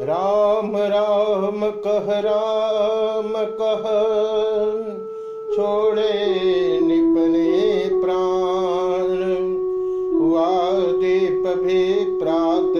राम राम कह राम कह। छोड़े निपने प्राण हुआ दीप भी प्रात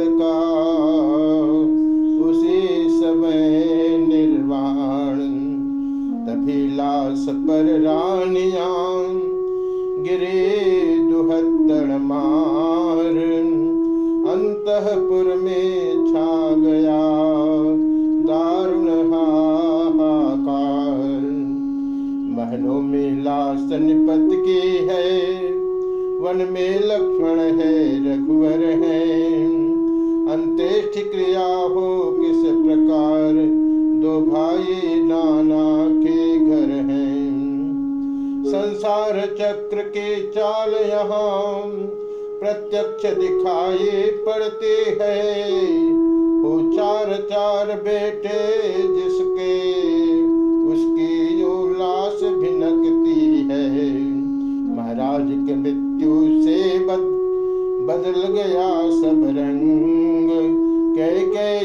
चक्र के चाल यहाँ प्रत्यक्ष दिखाई पड़ते हैं। वो चार चार बेटे जिसके उसकी लाश भिनकती है। महाराज के मृत्यु से बद, बदल गया सब रंग। कह कई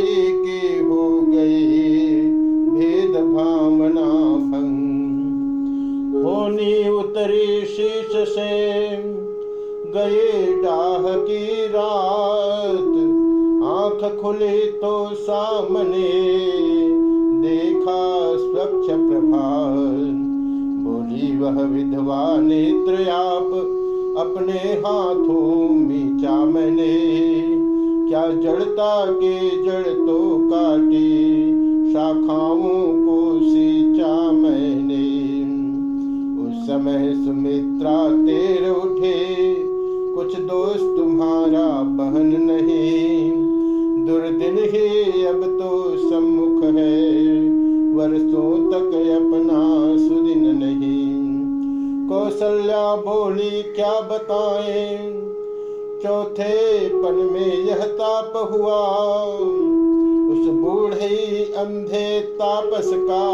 गए डाह की रात। आँख खुली तो सामने देखा स्वच्छ प्रभात। बोली वह विधवा नेत्र आप अपने हाथों मीचा मैंने क्या जड़ता के जड़ तो काटी, शाखाओं कौशल्या बोली क्या बताए? चौथे पन में यह ताप हुआ। उस बूढ़े अंधे तापस का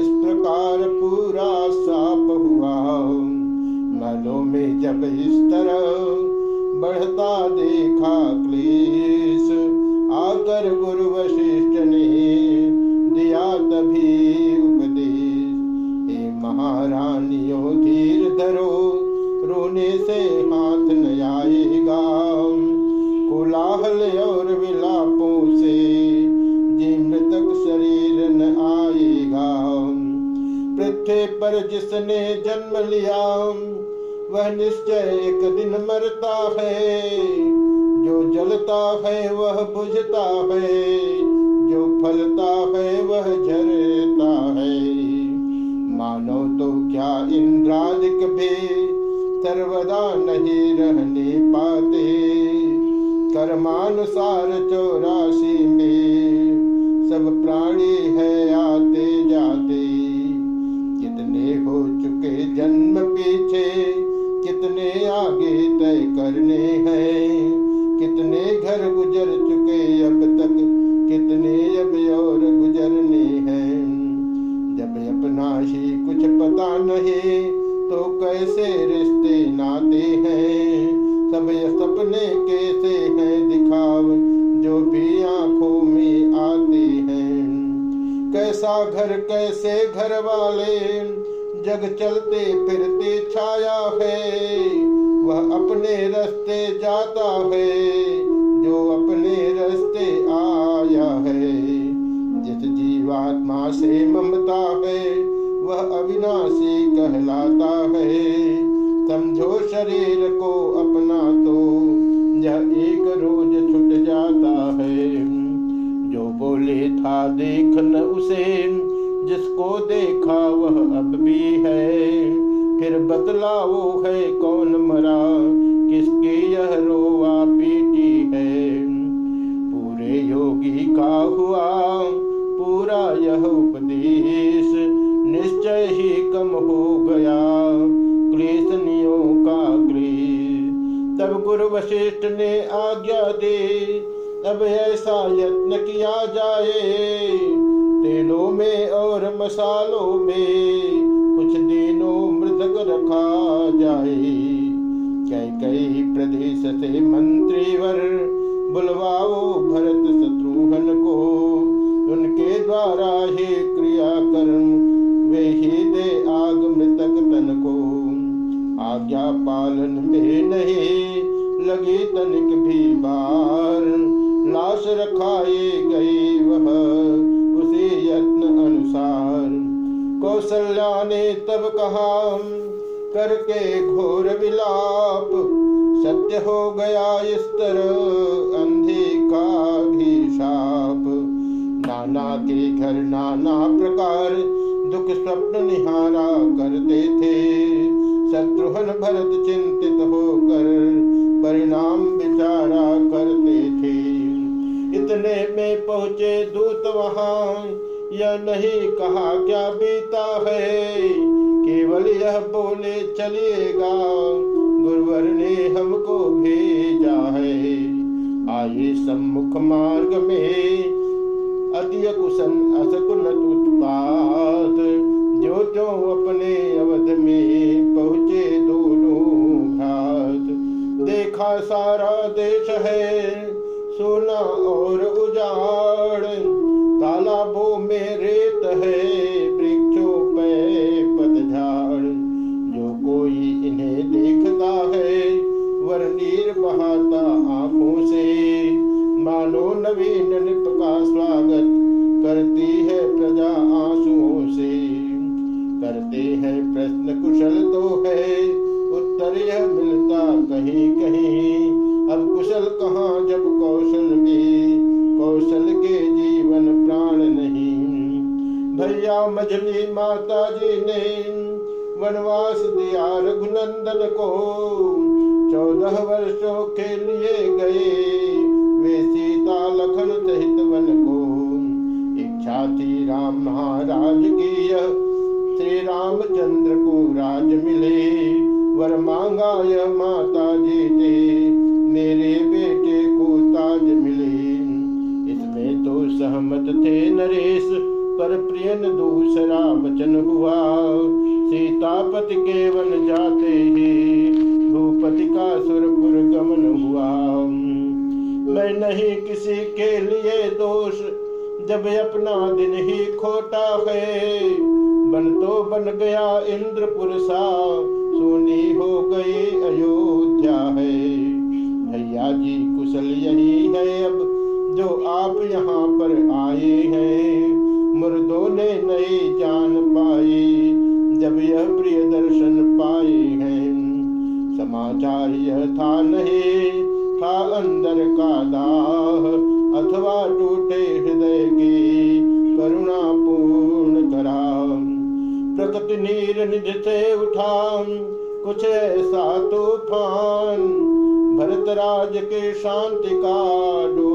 इस प्रकार पूरा साप हुआ। मनो में जब इस तरह बढ़ता देखा क्लेश, आकर गुरु वशिष्ठ ने दिया तभी उपदेश। हे महारानियों धीर रोने से हाथ न आएगा। कोलाहल और विलापों से जी तक शरीर न आएगा। पृथ्वी पर जिसने जन्म लिया, वह निश्चय एक दिन मरता है। जो जलता है, वह बुझता है। जो फलता है, वह झरता है। तो इंद्रालिक भी सर्वदा नहीं रहने पाते। कर्मानुसार चौरासी में सब प्राणी है, आते जाते। कितने हो चुके जन्म पीछे, कितने आगे तय करने। रिश्ते नाते हैं सब ये सपने कैसे हैं दिखाव, जो भी आँखों में आते हैं। कैसा घर, कैसे घर वाले, जग चलते फिरते छाया है, वह अपने रास्ते जाता है, जो अपने रास्ते आया है। जिस जीवात्मा से ममता है, वह अविनाशी कहलाता है। शरीर को अपना तो यह एक रोज छुट जाता है। जो बोले था देख न उसे, जिसको देखा वह अब भी है। फिर बतलाओ है कौन मरा? वशिष्ठ ने आज्ञा दे। अब ऐसा यत्न किया जाए, तेलों में और मसालों में कुछ दिनों मृतक रखा जाए। कई कई प्रदेश से मंत्रीवर बुलवाओ भरत शत्रुघ्न को। उनके द्वारा ही क्रिया कर वे ही दे आग मृतक तन को। आज्ञा पालन में नहीं लगी तनिक भी बार। लाश रखाए गई वह उसी यत्न अनुसार। कौशल्या ने तब कहा, करके घोर विलाप। सत्य हो गया इस तरह अंधी का भी साप नाना के घर नाना प्रकार दुख स्वप्न निहारा करते थे। शत्रुघ्न भरत चिंतित होकर इतने में पहुँचे दूत वहाँ, यह नहीं कहा क्या बीता है। केवल यह बोले, चलिएगा, गुरुवर ने हमको भेजा है। आइए सम्मुख मार्ग में, अति कुशन असकुल उत्पात। जो जो अपने अवध में पहुँचे दोनों घात। देखा सारा देश है और उजाड़ मझली माता जी ने वनवास दिया रघुनंदन को। चौदह वर्षों के लिए गए वे सीता लखन सहित वन को। इच्छा थी राम महाराज की यह श्री रामचंद्र को राज मिले। वर मांगा यह माता जी ने, मेरे बेटे को ताज मिले। इसमें तो सहमत थे नरेश पर प्रियन दूसरा वचन हुआ। सीतापति के वन जाते ही भूपति का सुरपुर गमन हुआ। मैं नहीं किसी के लिए दोष, जब अपना दिन ही खोटा है। बन तो बन गया इंद्रपुर सा, सोनी हो गई अयोध्या है। भैया जी कुशल यही है अब, जो आप यहाँ पर आए हैं। मुर्दों ने नई जान पाई जब यह प्रिय दर्शन पाए हैं। समाचार यह था नहीं, था अंदर का दाह। अथवा टूटे हृदय की करुणा पूर्ण करा प्रकृति नीर निज से उठा कुछ ऐसा तूफ़ान भरतराज के शांति का डोल